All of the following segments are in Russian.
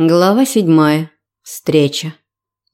Глава седьмая. Встреча.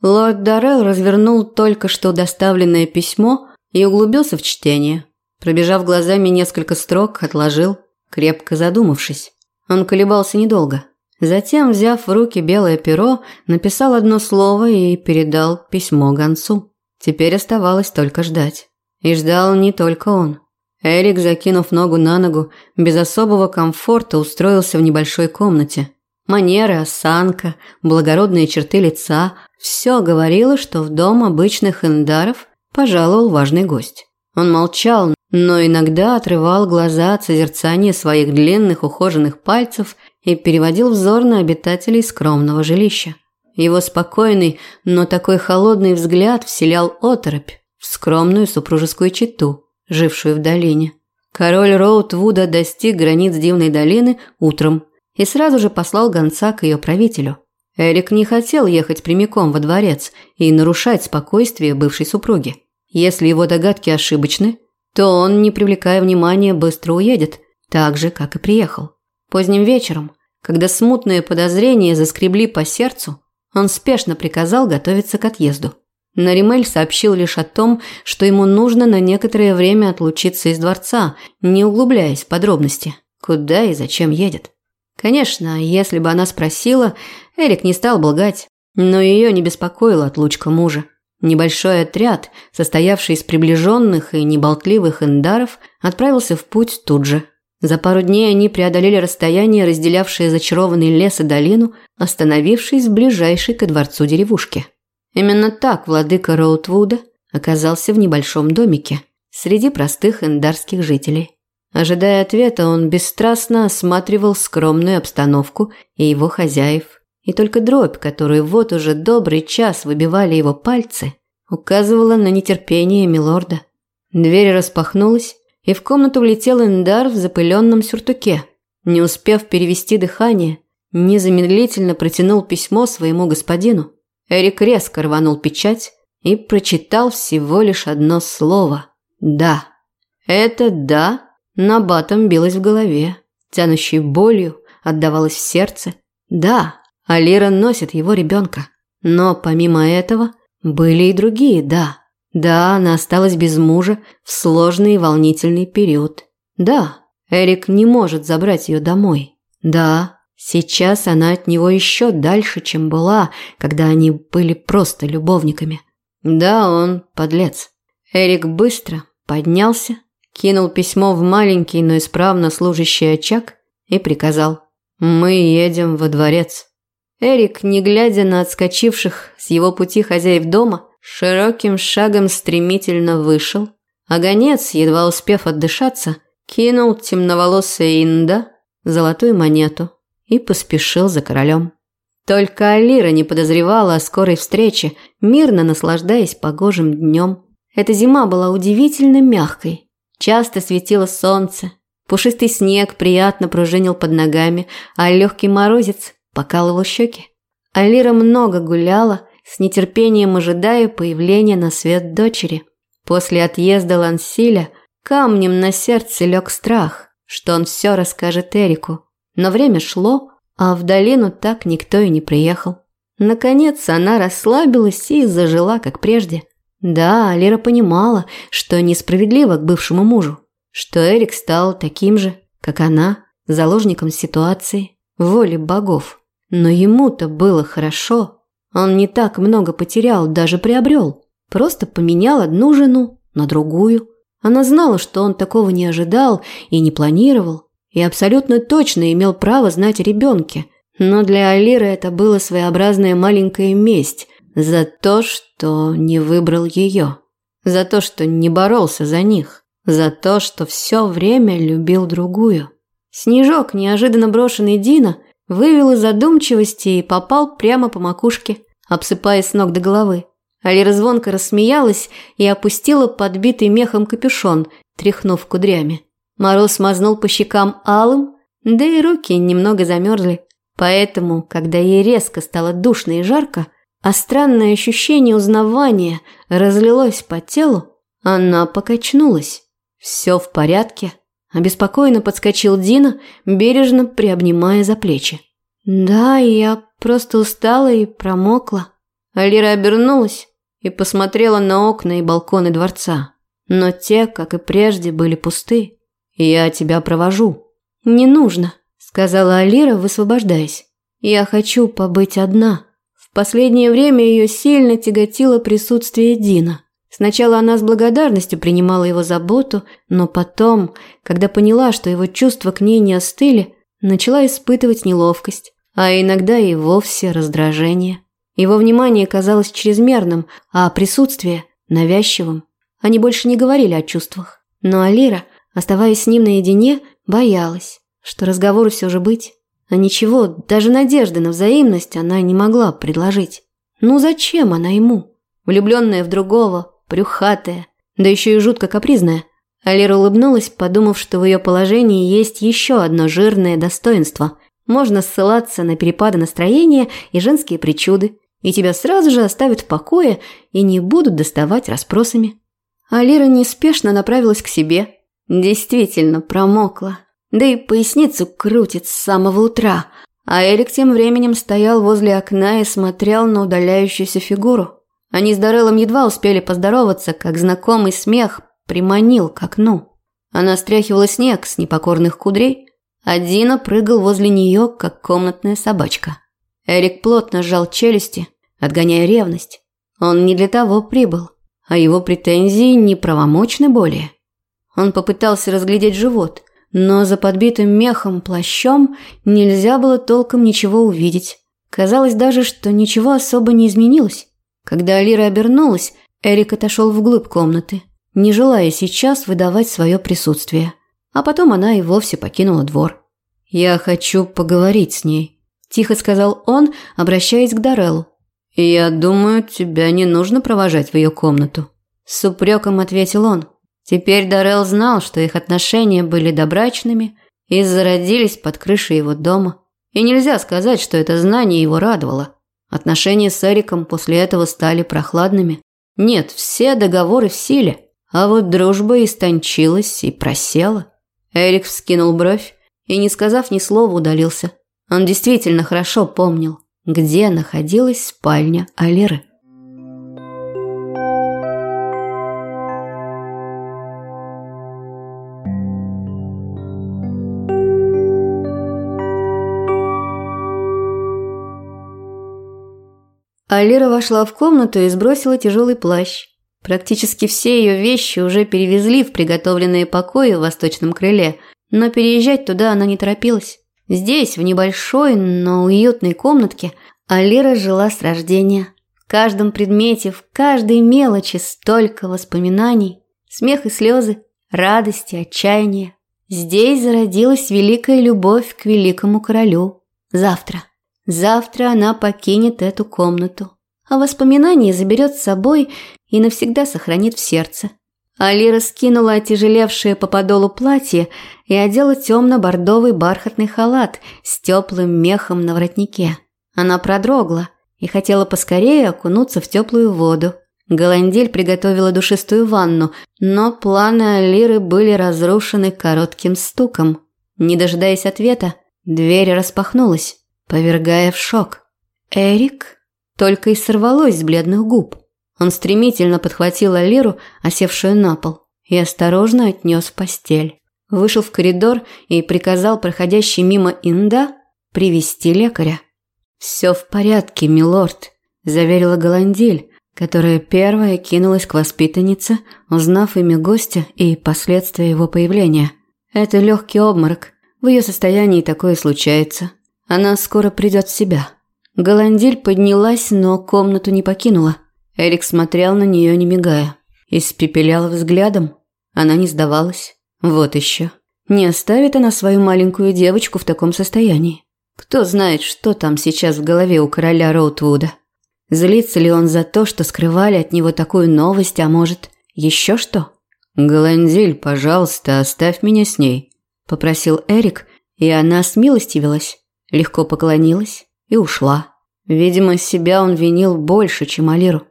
Лорд Даррелл развернул только что доставленное письмо и углубился в чтение. Пробежав глазами несколько строк, отложил, крепко задумавшись. Он колебался недолго. Затем, взяв в руки белое перо, написал одно слово и передал письмо гонцу. Теперь оставалось только ждать. И ждал не только он. Эрик, закинув ногу на ногу, без особого комфорта устроился в небольшой комнате – Манеры, осанка, благородные черты лица – все говорило, что в дом обычных эндаров пожаловал важный гость. Он молчал, но иногда отрывал глаза от созерцания своих длинных ухоженных пальцев и переводил взор на обитателей скромного жилища. Его спокойный, но такой холодный взгляд вселял оторопь в скромную супружескую чету, жившую в долине. Король Роутвуда достиг границ Дивной долины утром – и сразу же послал гонца к ее правителю. Эрик не хотел ехать прямиком во дворец и нарушать спокойствие бывшей супруги. Если его догадки ошибочны, то он, не привлекая внимания, быстро уедет, так же, как и приехал. Поздним вечером, когда смутные подозрения заскребли по сердцу, он спешно приказал готовиться к отъезду. Наримель сообщил лишь о том, что ему нужно на некоторое время отлучиться из дворца, не углубляясь в подробности, куда и зачем едет. Конечно, если бы она спросила, Эрик не стал бы лгать, но ее не беспокоила отлучка мужа. Небольшой отряд, состоявший из приближенных и неболтливых эндаров, отправился в путь тут же. За пару дней они преодолели расстояние, разделявшее зачарованный лес и долину, остановившись в ближайшей ко дворцу деревушке. Именно так владыка Роутвуда оказался в небольшом домике среди простых эндарских жителей. Ожидая ответа, он бесстрастно осматривал скромную обстановку и его хозяев. И только дробь, которую вот уже добрый час выбивали его пальцы, указывала на нетерпение милорда. Дверь распахнулась, и в комнату влетел Эндар в запыленном сюртуке. Не успев перевести дыхание, незамедлительно протянул письмо своему господину. Эрик резко рванул печать и прочитал всего лишь одно слово «Да». Это «да» Набатом билось в голове, тянущей болью отдавалось в сердце. Да, Алира носит его ребенка. Но помимо этого были и другие «да». Да, она осталась без мужа в сложный и волнительный период. Да, Эрик не может забрать ее домой. Да, сейчас она от него еще дальше, чем была, когда они были просто любовниками. Да, он подлец. Эрик быстро поднялся, кинул письмо в маленький, но исправно служащий очаг и приказал «Мы едем во дворец». Эрик, не глядя на отскочивших с его пути хозяев дома, широким шагом стремительно вышел, а гонец, едва успев отдышаться, кинул темноволосая Инда золотую монету и поспешил за королем. Только Алира не подозревала о скорой встрече, мирно наслаждаясь погожим днем. Эта зима была удивительно мягкой, Часто светило солнце, пушистый снег приятно пружинил под ногами, а легкий морозец покалывал щеки. Алира много гуляла, с нетерпением ожидая появления на свет дочери. После отъезда Лансиля камнем на сердце лег страх, что он все расскажет Эрику. Но время шло, а в долину так никто и не приехал. Наконец она расслабилась и зажила, как прежде – да, Лера понимала, что несправедливо к бывшему мужу, что Эрик стал таким же, как она, заложником ситуации, воли богов. Но ему-то было хорошо. Он не так много потерял, даже приобрел. Просто поменял одну жену на другую. Она знала, что он такого не ожидал и не планировал, и абсолютно точно имел право знать о ребенке. Но для Алиры это было своеобразная маленькая месть, за то, что не выбрал ее. За то, что не боролся за них. За то, что все время любил другую. Снежок, неожиданно брошенный Дина, вывел из задумчивости и попал прямо по макушке, обсыпая с ног до головы. Алира звонко рассмеялась и опустила подбитый мехом капюшон, тряхнув кудрями. Мороз мазнул по щекам алым, да и руки немного замерзли. Поэтому, когда ей резко стало душно и жарко, а странное ощущение узнавания разлилось по телу, она покачнулась. «Все в порядке?» Обеспокоенно подскочил Дина, бережно приобнимая за плечи. Да, я просто устала и промокла. Алира обернулась и посмотрела на окна и балконы дворца. Но те, как и прежде, были пусты. «Я тебя провожу». «Не нужно», – сказала Алира, высвобождаясь. «Я хочу побыть одна». Последнее время ее сильно тяготило присутствие Дина. Сначала она с благодарностью принимала его заботу, но потом, когда поняла, что его чувства к ней не остыли, начала испытывать неловкость, а иногда и вовсе раздражение. Его внимание казалось чрезмерным, а присутствие – навязчивым. Они больше не говорили о чувствах. Но Алира, оставаясь с ним наедине, боялась, что разговор все же быть. А ничего, даже надежды на взаимность она не могла предложить. Ну зачем она ему? Влюбленная в другого, брюхатая, да еще и жутко капризная. Алира улыбнулась, подумав, что в ее положении есть еще одно жирное достоинство. Можно ссылаться на перепады настроения и женские причуды, и тебя сразу же оставят в покое и не будут доставать расспросами. Алира неспешно направилась к себе. Действительно, промокла. Да и поясницу крутит с самого утра. А Эрик тем временем стоял возле окна и смотрел на удаляющуюся фигуру. Они с Дареллом едва успели поздороваться, как знакомый смех приманил к окну. Она стряхивала снег с непокорных кудрей, а Дина прыгал возле нее, как комнатная собачка. Эрик плотно сжал челюсти, отгоняя ревность. Он не для того прибыл, а его претензии неправомочны более. Он попытался разглядеть живот, но за подбитым мехом плащом нельзя было толком ничего увидеть. Казалось даже, что ничего особо не изменилось. Когда Алира обернулась, Эрик отошел вглубь комнаты, не желая сейчас выдавать свое присутствие. А потом она и вовсе покинула двор. «Я хочу поговорить с ней», – тихо сказал он, обращаясь к Дареллу. «Я думаю, тебя не нужно провожать в ее комнату», – с упреком ответил он. Теперь Дарелл знал, что их отношения были добрачными и зародились под крышей его дома. И нельзя сказать, что это знание его радовало. Отношения с Эриком после этого стали прохладными. Нет, все договоры в силе, а вот дружба истончилась и просела. Эрик вскинул бровь и, не сказав ни слова, удалился. Он действительно хорошо помнил, где находилась спальня Алиры. Алира вошла в комнату и сбросила тяжелый плащ. Практически все ее вещи уже перевезли в приготовленные покои в восточном крыле, но переезжать туда она не торопилась. Здесь, в небольшой, но уютной комнатке, Алира жила с рождения. В каждом предмете, в каждой мелочи столько воспоминаний, смех и слезы, радости, отчаяния. Здесь зародилась великая любовь к великому королю. Завтра. Завтра она покинет эту комнату, а воспоминания заберет с собой и навсегда сохранит в сердце. Алира скинула отяжелевшее по подолу платье и одела темно-бордовый бархатный халат с теплым мехом на воротнике. Она продрогла и хотела поскорее окунуться в теплую воду. Голандиль приготовила душистую ванну, но планы Алиры были разрушены коротким стуком. Не дожидаясь ответа, дверь распахнулась повергая в шок. «Эрик?» Только и сорвалось с бледных губ. Он стремительно подхватил Алиру, осевшую на пол, и осторожно отнес в постель. Вышел в коридор и приказал проходящей мимо Инда привести лекаря. «Все в порядке, милорд», – заверила Голандиль, которая первая кинулась к воспитаннице, узнав имя гостя и последствия его появления. «Это легкий обморок. В ее состоянии такое случается. Она скоро придет в себя. Голандиль поднялась, но комнату не покинула. Эрик смотрел на нее, не мигая. Испепелял взглядом. Она не сдавалась. Вот еще. Не оставит она свою маленькую девочку в таком состоянии. Кто знает, что там сейчас в голове у короля Роутвуда. Злится ли он за то, что скрывали от него такую новость, а может, еще что? «Голандиль, пожалуйста, оставь меня с ней», – попросил Эрик, и она смилостивилась легко поклонилась и ушла. Видимо, себя он винил больше, чем Алиру.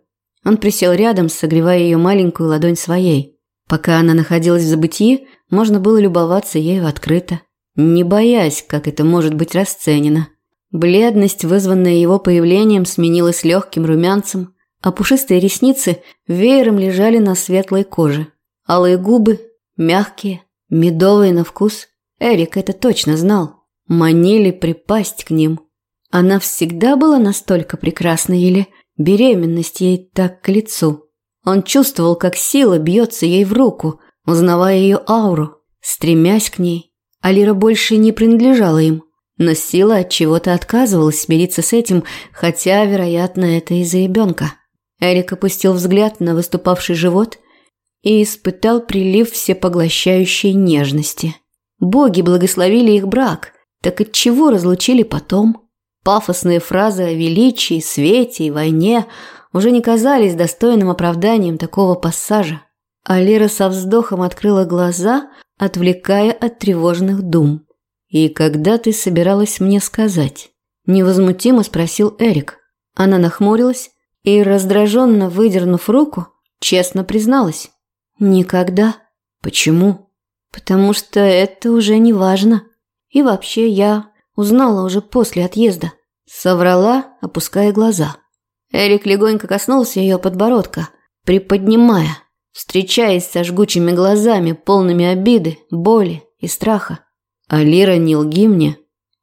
Он присел рядом, согревая ее маленькую ладонь своей. Пока она находилась в забытии, можно было любоваться ею открыто, не боясь, как это может быть расценено. Бледность, вызванная его появлением, сменилась легким румянцем, а пушистые ресницы веером лежали на светлой коже. Алые губы, мягкие, медовые на вкус. Эрик это точно знал. Манили припасть к ним. Она всегда была настолько прекрасной или беременность ей так к лицу? Он чувствовал, как сила бьется ей в руку, узнавая ее ауру, стремясь к ней. Алира больше не принадлежала им. Но сила от чего-то отказывалась смириться с этим, хотя, вероятно, это из-за ребенка. Эрик опустил взгляд на выступавший живот и испытал прилив всепоглощающей нежности. Боги благословили их брак, так от чего разлучили потом? Пафосные фразы о величии, свете и войне уже не казались достойным оправданием такого пассажа. Алира со вздохом открыла глаза, отвлекая от тревожных дум. «И когда ты собиралась мне сказать?» Невозмутимо спросил Эрик. Она нахмурилась и, раздраженно выдернув руку, честно призналась. «Никогда». «Почему?» «Потому что это уже не важно. И вообще я узнала уже после отъезда». Соврала, опуская глаза. Эрик легонько коснулся ее подбородка, приподнимая, встречаясь со жгучими глазами, полными обиды, боли и страха. Алира, не лги мне.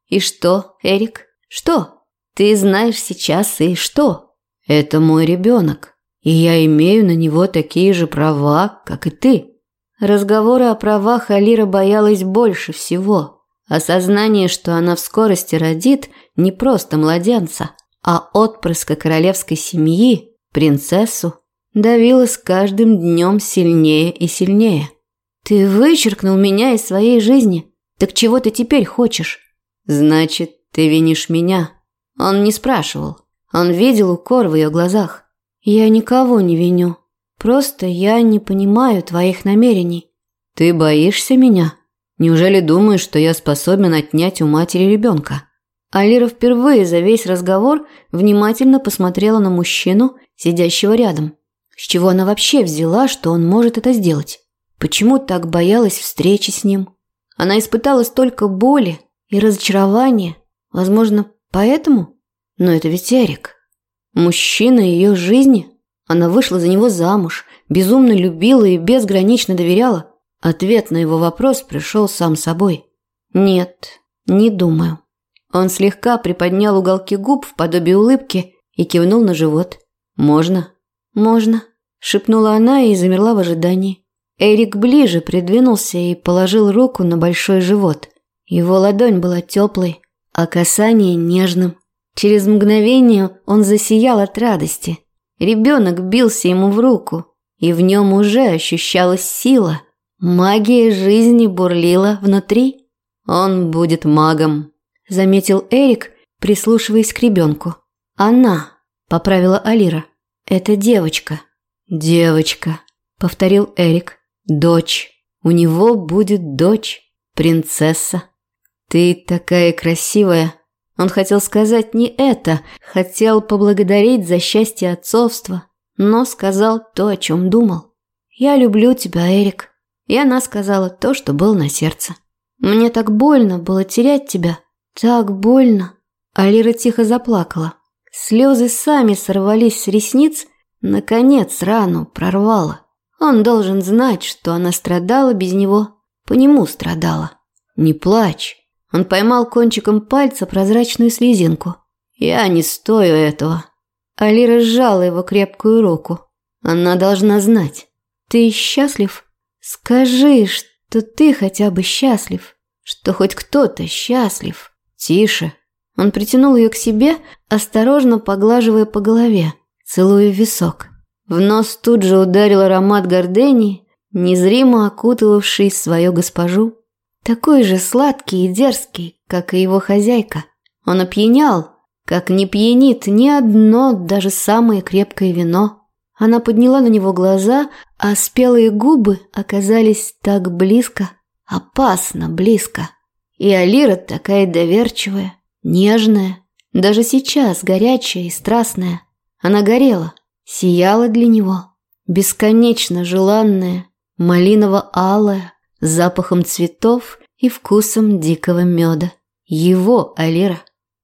И что, Эрик? Что? Ты знаешь сейчас и что? Это мой ребенок, и я имею на него такие же права, как и ты. Разговоры о правах Алира боялась больше всего. Осознание, что она в скорости родит не просто младенца, а отпрыска королевской семьи, принцессу, давило с каждым днем сильнее и сильнее. «Ты вычеркнул меня из своей жизни», так чего ты теперь хочешь? Значит, ты винишь меня. Он не спрашивал. Он видел укор в ее глазах. Я никого не виню. Просто я не понимаю твоих намерений. Ты боишься меня? Неужели думаешь, что я способен отнять у матери ребенка? Алира впервые за весь разговор внимательно посмотрела на мужчину, сидящего рядом. С чего она вообще взяла, что он может это сделать? Почему так боялась встречи с ним? Она испытала столько боли и разочарования. Возможно, поэтому? Но это ведь Эрик. Мужчина ее жизни. Она вышла за него замуж, безумно любила и безгранично доверяла. Ответ на его вопрос пришел сам собой. «Нет, не думаю». Он слегка приподнял уголки губ в подобие улыбки и кивнул на живот. «Можно?» «Можно», – шепнула она и замерла в ожидании. Эрик ближе придвинулся и положил руку на большой живот. Его ладонь была теплой, а касание нежным. Через мгновение он засиял от радости. Ребенок бился ему в руку, и в нем уже ощущалась сила. Магия жизни бурлила внутри. Он будет магом, заметил Эрик, прислушиваясь к ребенку. Она, поправила Алира. Это девочка. Девочка, повторил Эрик. Дочь. У него будет дочь. Принцесса. Ты такая красивая. Он хотел сказать не это, хотел поблагодарить за счастье отцовства, но сказал то, о чем думал. «Я люблю тебя, Эрик». И она сказала то, что было на сердце. «Мне так больно было терять тебя. Так больно». Алира тихо заплакала. Слезы сами сорвались с ресниц, наконец рану прорвало. Он должен знать, что она страдала без него, по нему страдала. Не плачь. Он поймал кончиком пальца прозрачную слезинку. Я не стою этого. Али сжала его крепкую руку. Она должна знать. Ты счастлив? Скажи, что ты хотя бы счастлив. Что хоть кто-то счастлив. Тише. Он притянул ее к себе, осторожно поглаживая по голове, целуя висок. В нос тут же ударил аромат гордени, незримо окутывавший свою госпожу. Такой же сладкий и дерзкий, как и его хозяйка. Он опьянял, как не пьянит ни одно, даже самое крепкое вино. Она подняла на него глаза, а спелые губы оказались так близко, опасно близко. И Алира такая доверчивая, нежная, даже сейчас горячая и страстная. Она горела, сияла для него, бесконечно желанная, малиново-алая, запахом цветов и вкусом дикого меда. Его Алира.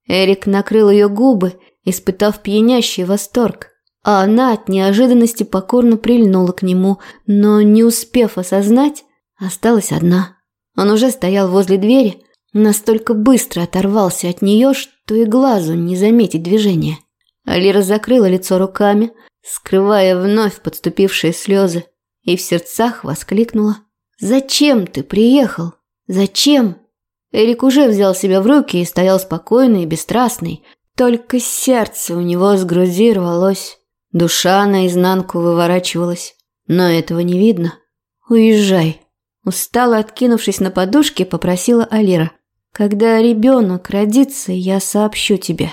Эрик накрыл ее губы, испытав пьянящий восторг, а она от неожиданности покорно прильнула к нему, но, не успев осознать, осталась одна. Он уже стоял возле двери, настолько быстро оторвался от нее, что и глазу не заметить движения. Алира закрыла лицо руками, скрывая вновь подступившие слезы, и в сердцах воскликнула. «Зачем ты приехал? Зачем?» Эрик уже взял себя в руки и стоял спокойный и бесстрастный, только сердце у него с груди рвалось, душа наизнанку выворачивалась, но этого не видно. «Уезжай», – устало откинувшись на подушке, попросила Алира. «Когда ребенок родится, я сообщу тебе».